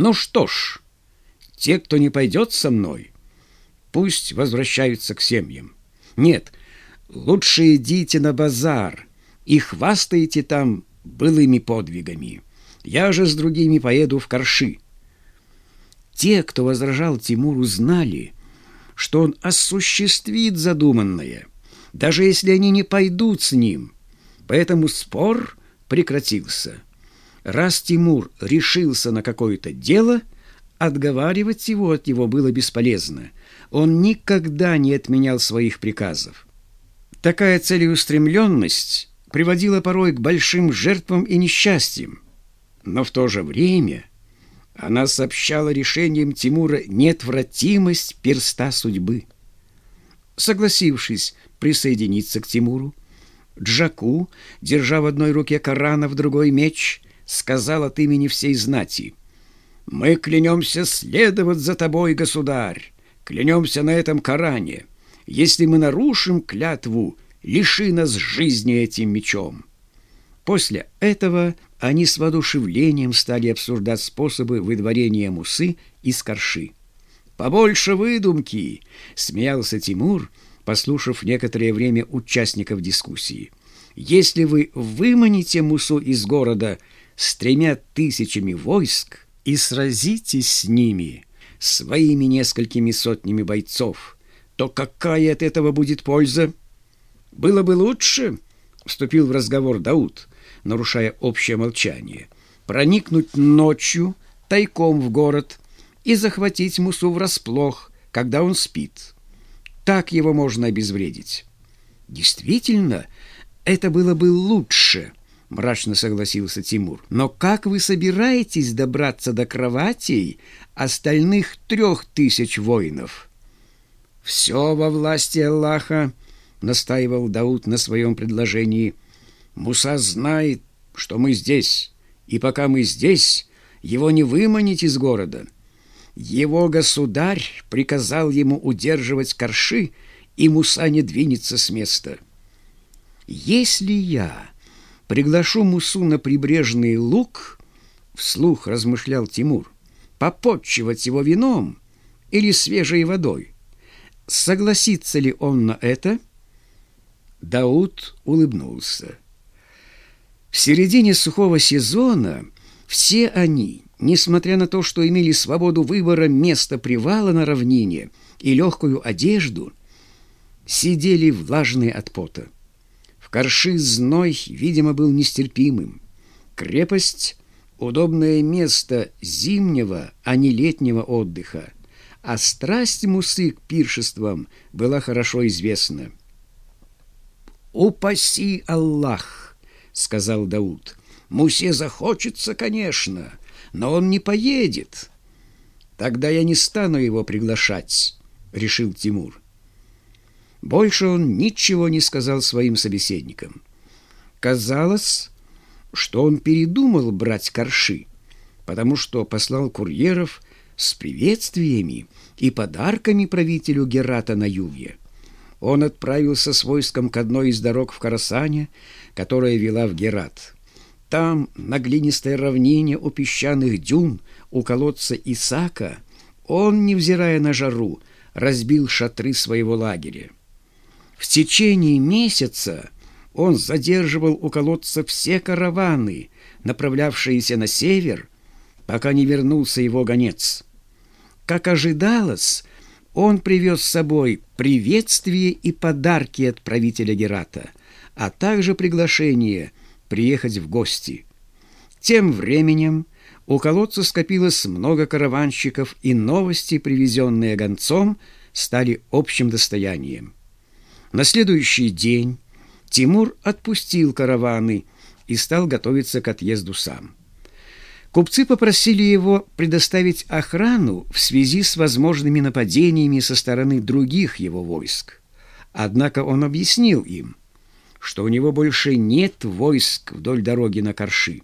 Ну что ж, те, кто не пойдет со мной, пусть возвращаются к семьям. Нет, лучше идите на базар и хвастайте там былыми подвигами. Я же с другими поеду в Корши. Те, кто возражал Тимуру, знали, что он осуществит задуманное, даже если они не пойдут с ним. Поэтому спор прекратился. Раз Тимур решился на какое-то дело, отговаривать его от него было бесполезно. Он никогда не отменял своих приказов. Такая целеустремленность приводила порой к большим жертвам и несчастьям. Но в то же время она сообщала решением Тимура неотвратимость перста судьбы. Согласившись присоединиться к Тимуру, Джаку, держа в одной руке Коран, а в другой меч, сказал от имени всей знати. «Мы клянемся следовать за тобой, государь, клянемся на этом Коране. Если мы нарушим клятву, лиши нас жизни этим мечом». После этого они с воодушевлением стали обсуждать способы выдворения мусы из корши. «Побольше выдумки!» — смеялся Тимур, послушав некоторое время участников дискуссии. «Если вы выманите мусу из города с тремя тысячами войск и сразитесь с ними своими несколькими сотнями бойцов, то какая от этого будет польза?» «Было бы лучше», — вступил в разговор Дауд, — нарушая общее молчание, проникнуть ночью тайком в город и захватить Мусу врасплох, когда он спит. Так его можно обезвредить. Действительно, это было бы лучше, мрачно согласился Тимур. Но как вы собираетесь добраться до кроватей остальных трех тысяч воинов? Все во власти Аллаха, настаивал Дауд на своем предложении – Муса знает, что мы здесь, и пока мы здесь, его не выманить из города. Его государь приказал ему удерживать корши, и Муса не двинется с места. Если я приглашу Мусу на прибрежный луг, вслух размышлял Тимур, попотчевать его вином или свежей водой, согласится ли он на это? Дауд улыбнулся. В середине сухого сезона все они, несмотря на то, что имели свободу выбора места привала на равнине и легкую одежду, сидели влажные от пота. В корши зной, видимо, был нестерпимым. Крепость — удобное место зимнего, а не летнего отдыха, а страсть Мусы к пиршествам была хорошо известна. «Упаси Аллах!» сказал Дауд. Мусе захочется, конечно, но он не поедет. Тогда я не стану его приглашать, решил Тимур. Больше он ничего не сказал своим собеседникам. Казалось, что он передумал брать корши, потому что послал курьеров с приветствиями и подарками правителю Герата на юге. Он отправился с войском к одной из дорог в Карасане, которая вела в Герат. Там, на глинистой равнине у песчаных дюн, у колодца Исака, он, невзирая на жару, разбил шатры своего лагеря. В течение месяца он задерживал у колодца все караваны, направлявшиеся на север, пока не вернулся его гонец. Как ожидалось, он привез с собой приветствие и подарки от правителя Герата, а также приглашение приехать в гости. Тем временем у колодца скопилось много караванщиков, и новости, привезенные гонцом, стали общим достоянием. На следующий день Тимур отпустил караваны и стал готовиться к отъезду сам. Купцы попросили его предоставить охрану в связи с возможными нападениями со стороны других его войск. Однако он объяснил им, что у него больше нет войск вдоль дороги на Корши.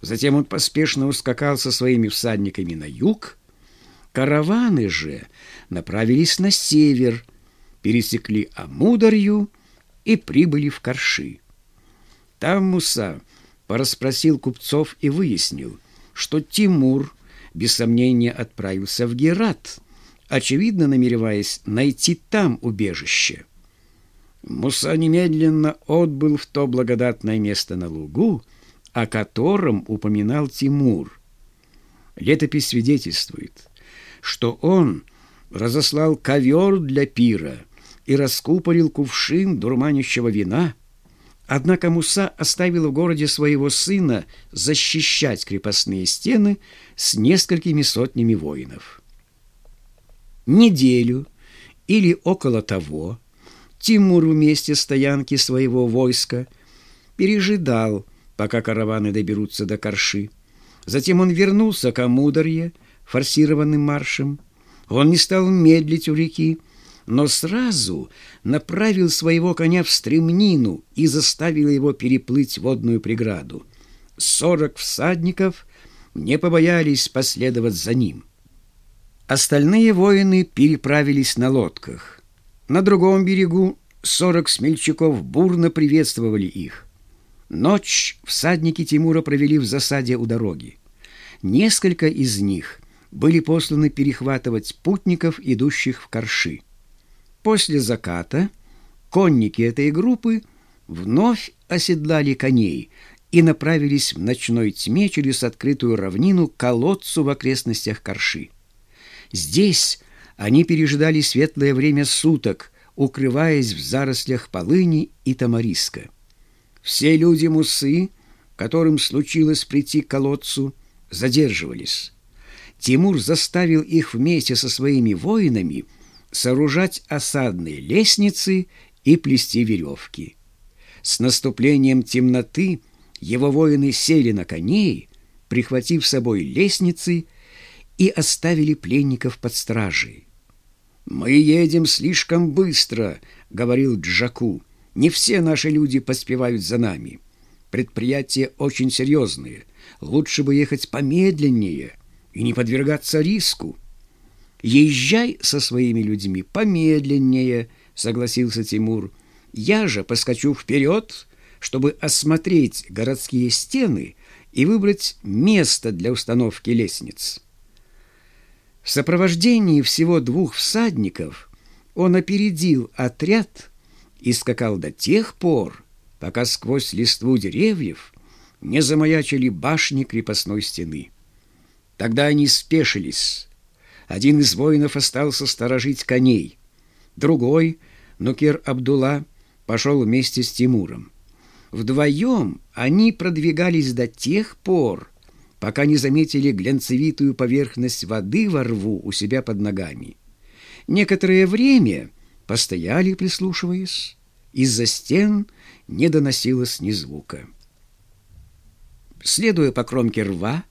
Затем он поспешно ускакал со своими всадниками на юг. Караваны же направились на север, пересекли Амударью и прибыли в Корши. Там Муса порасспросил купцов и выяснил, что Тимур без сомнения отправился в Герат, очевидно намереваясь найти там убежище. Муса немедленно отбыл в то благодатное место на лугу, о котором упоминал Тимур. Летопись свидетельствует, что он разослал ковер для пира и раскупорил кувшин дурманящего вина. Однако Муса оставил в городе своего сына защищать крепостные стены с несколькими сотнями воинов. Неделю или около того Тимур вместе стоянки своего войска пережидал, пока караваны доберутся до Корши. Затем он вернулся к Амударье форсированным маршем. Он не стал медлить у реки, но сразу направил своего коня в стремнину и заставил его переплыть водную преграду. Сорок всадников не побоялись последовать за ним. Остальные воины переправились на лодках. На другом берегу сорок смельчаков бурно приветствовали их. Ночь всадники Тимура провели в засаде у дороги. Несколько из них были посланы перехватывать путников, идущих в Корши. После заката конники этой группы вновь оседлали коней и направились в ночной тьме через открытую равнину к колодцу в окрестностях Корши. Здесь они пережидали светлое время суток, укрываясь в зарослях полыни и тамариска. Все люди Мусы, которым случилось прийти к колодцу, задерживались. Тимур заставил их вместе со своими воинами сооружать осадные лестницы и плести веревки. С наступлением темноты его воины сели на коней, прихватив с собой лестницы, и оставили пленников под стражей. «Мы едем слишком быстро», — говорил Джаку. «Не все наши люди поспевают за нами. Предприятия очень серьезные. Лучше бы ехать помедленнее и не подвергаться риску». «Езжай со своими людьми помедленнее», — согласился Тимур. «Я же поскочу вперед, чтобы осмотреть городские стены и выбрать место для установки лестниц». В сопровождении всего двух всадников он опередил отряд и скакал до тех пор, пока сквозь листву деревьев не замаячили башни крепостной стены. Тогда они спешились. Один из воинов остался сторожить коней. Другой, Нукер Абдулла, пошел вместе с Тимуром. Вдвоем они продвигались до тех пор, пока не заметили глянцевитую поверхность воды во рву у себя под ногами. Некоторое время постояли, прислушиваясь. Из-за стен не доносилось ни звука. Следуя по кромке рва,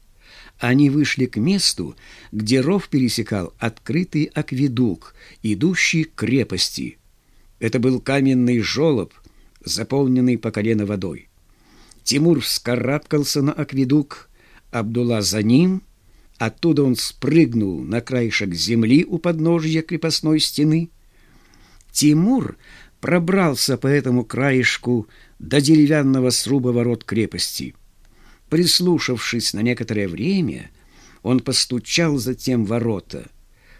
они вышли к месту, где ров пересекал открытый акведук, идущий к крепости. Это был каменный жолоб, заполненный по колено водой. Тимур вскарабкался на акведук, Абдулла за ним. Оттуда он спрыгнул на краешек земли у подножья крепостной стены. Тимур пробрался по этому краешку до деревянного сруба ворот крепости. Прислушавшись на некоторое время, он постучал затем ворота.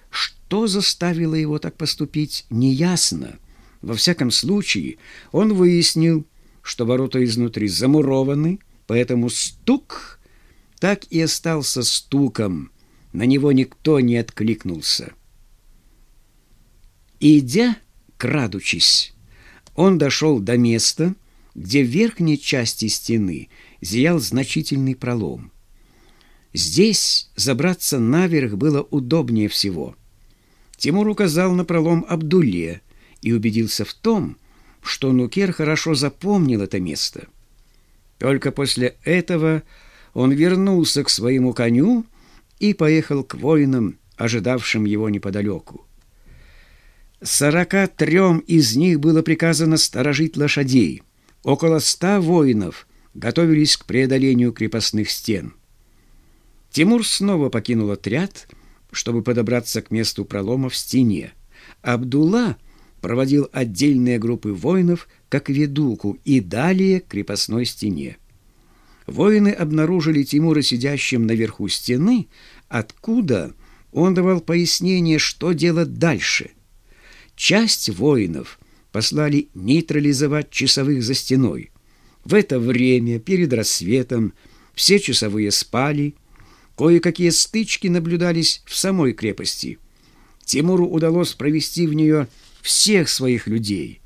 Что заставило его так поступить, неясно. Во всяком случае, он выяснил, что ворота изнутри замурованы, поэтому стук так и остался стуком. На него никто не откликнулся. Идя, крадучись, он дошел до места, где в верхней части стены зиял значительный пролом. Здесь забраться наверх было удобнее всего. Тимур указал на пролом Абдулле и убедился в том, что Нукер хорошо запомнил это место. Только после этого он вернулся к своему коню и поехал к воинам, ожидавшим его неподалеку. Сорока трем из них было приказано сторожить лошадей. Около ста воинов готовились к преодолению крепостных стен. Тимур снова покинул отряд, чтобы подобраться к месту пролома в стене. Абдулла проводил отдельные группы воинов как ведуку и далее к крепостной стене. воины обнаружили Тимура сидящим наверху стены, откуда он давал пояснение, что делать дальше. Часть воинов послали нейтрализовать часовых за стеной. В это время, перед рассветом, все часовые спали, кое-какие стычки наблюдались в самой крепости. Тимуру удалось провести в нее всех своих людей.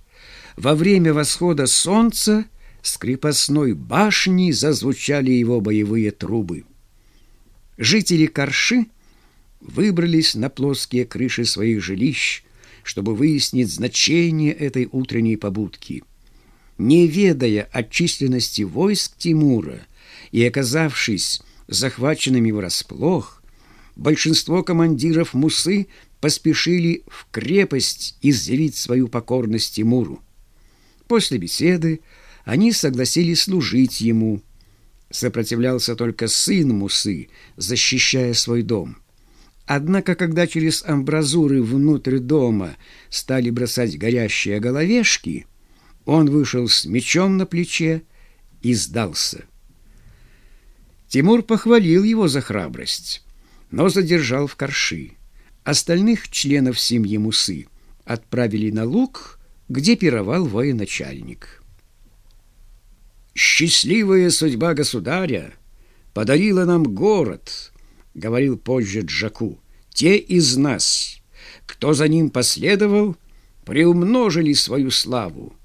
Во время восхода солнца с крепостной башни зазвучали его боевые трубы. Жители Корши выбрались на плоские крыши своих жилищ, чтобы выяснить значение этой утренней побудки. Не ведая о численности войск Тимура и оказавшись захваченными врасплох, большинство командиров Мусы поспешили в крепость изъявить свою покорность Тимуру. После беседы они согласились служить ему. Сопротивлялся только сын Мусы, защищая свой дом. Однако, когда через амбразуры внутрь дома стали бросать горящие головешки, он вышел с мечом на плече и сдался. Тимур похвалил его за храбрость, но задержал в корши. Остальных членов семьи Мусы отправили на луг, где пировал военачальник. «Счастливая судьба государя подарила нам город», — говорил позже Джаку. «Те из нас, кто за ним последовал, приумножили свою славу».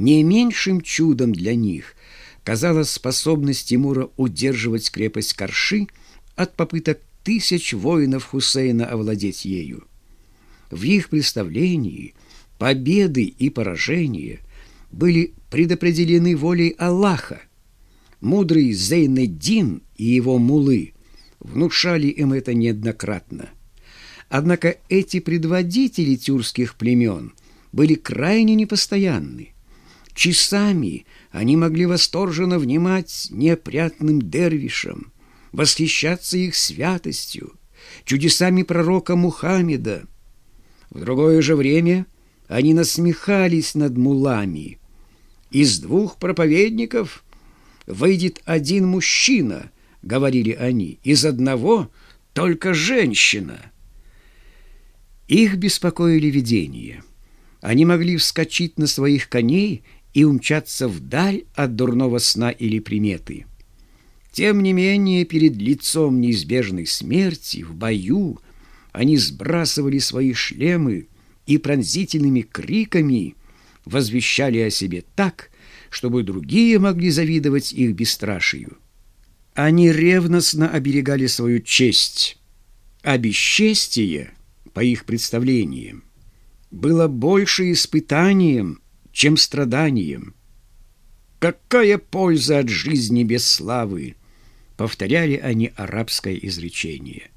Не меньшим чудом для них казалась способность Тимура удерживать крепость Карши от попыток тысяч воинов Хусейна овладеть ею. В их представлении победы и поражения были предопределены волей Аллаха. Мудрый Зейнеддин и его мулы внушали им это неоднократно. Однако эти предводители тюркских племен были крайне непостоянны. Часами они могли восторженно внимать неопрятным дервишам, восхищаться их святостью, чудесами пророка Мухаммеда. В другое же время они насмехались над мулами. Из двух проповедников выйдет один мужчина, говорили они, из одного только женщина. Их беспокоили видения. Они могли вскочить на своих коней и умчаться вдаль от дурного сна или приметы. Тем не менее, перед лицом неизбежной смерти в бою они сбрасывали свои шлемы и пронзительными криками возвещали о себе так, чтобы другие могли завидовать их бесстрашию. Они ревностно оберегали свою честь, а бесчестие, по их представлениям, было больше испытанием, чем страданием. Какая польза от жизни без славы? повторяли они арабское изречение.